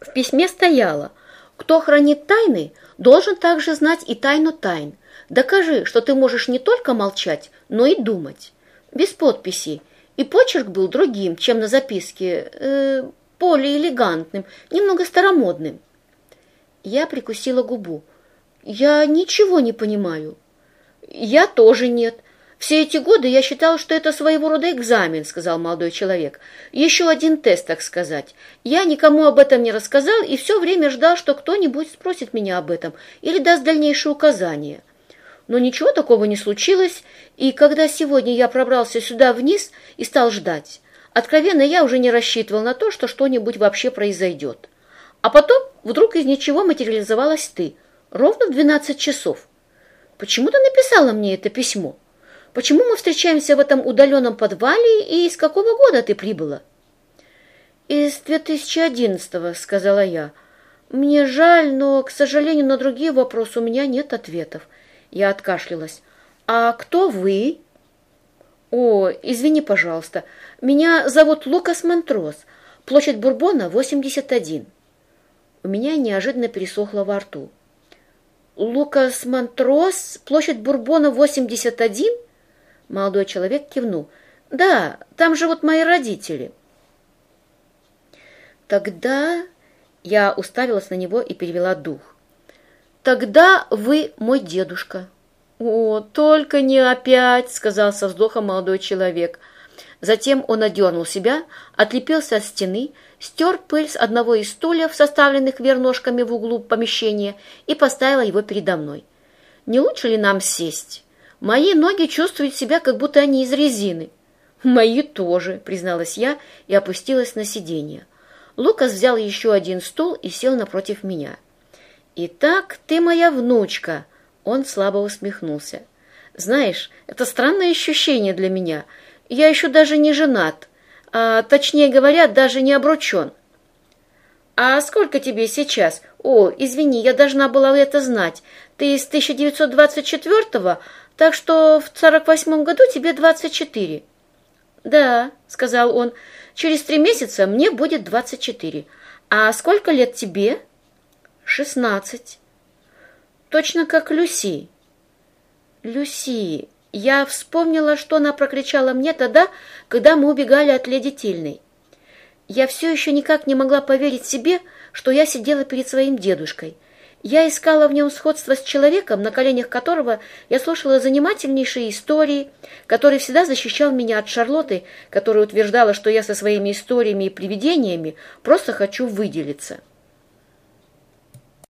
В письме стояло «Кто хранит тайны, должен также знать и тайну тайн. Докажи, что ты можешь не только молчать, но и думать». Без подписи. И почерк был другим, чем на записке, э, более элегантным, немного старомодным. Я прикусила губу. «Я ничего не понимаю». «Я тоже нет. Все эти годы я считал, что это своего рода экзамен», — сказал молодой человек. «Еще один тест, так сказать. Я никому об этом не рассказал и все время ждал, что кто-нибудь спросит меня об этом или даст дальнейшие указания». Но ничего такого не случилось, и когда сегодня я пробрался сюда вниз и стал ждать, откровенно я уже не рассчитывал на то, что что-нибудь вообще произойдет. А потом вдруг из ничего материализовалась ты, ровно в 12 часов. Почему ты написала мне это письмо? Почему мы встречаемся в этом удаленном подвале и из какого года ты прибыла? Из 2011-го, сказала я. Мне жаль, но, к сожалению, на другие вопросы у меня нет ответов. Я откашлялась. А кто вы? О, извини, пожалуйста. Меня зовут Лукас Монтрос. Площадь Бурбона, 81. У меня неожиданно пересохло во рту. Лукас Монтрос, площадь Бурбона, 81? Молодой человек кивнул. Да, там живут мои родители. Тогда я уставилась на него и перевела дух. Тогда вы мой дедушка. О, только не опять, сказал со вздохом молодой человек. Затем он одернул себя, отлепился от стены, стер пыль с одного из стульев, составленных верножками в углу помещения, и поставил его передо мной. «Не лучше ли нам сесть? Мои ноги чувствуют себя, как будто они из резины». «Мои тоже», — призналась я и опустилась на сиденье. Лукас взял еще один стул и сел напротив меня. «Итак, ты моя внучка», — он слабо усмехнулся. «Знаешь, это странное ощущение для меня. Я еще даже не женат, а, точнее говоря, даже не обручен». «А сколько тебе сейчас? О, извини, я должна была это знать. Ты из 1924-го, так что в 48-м году тебе 24». «Да», — сказал он, — «через три месяца мне будет 24. А сколько лет тебе?» шестнадцать. Точно как Люси. Люси. Я вспомнила, что она прокричала мне тогда, когда мы убегали от леди Тильной. Я все еще никак не могла поверить себе, что я сидела перед своим дедушкой. Я искала в нем сходство с человеком, на коленях которого я слушала занимательнейшие истории, который всегда защищал меня от Шарлотты, которая утверждала, что я со своими историями и привидениями просто хочу выделиться.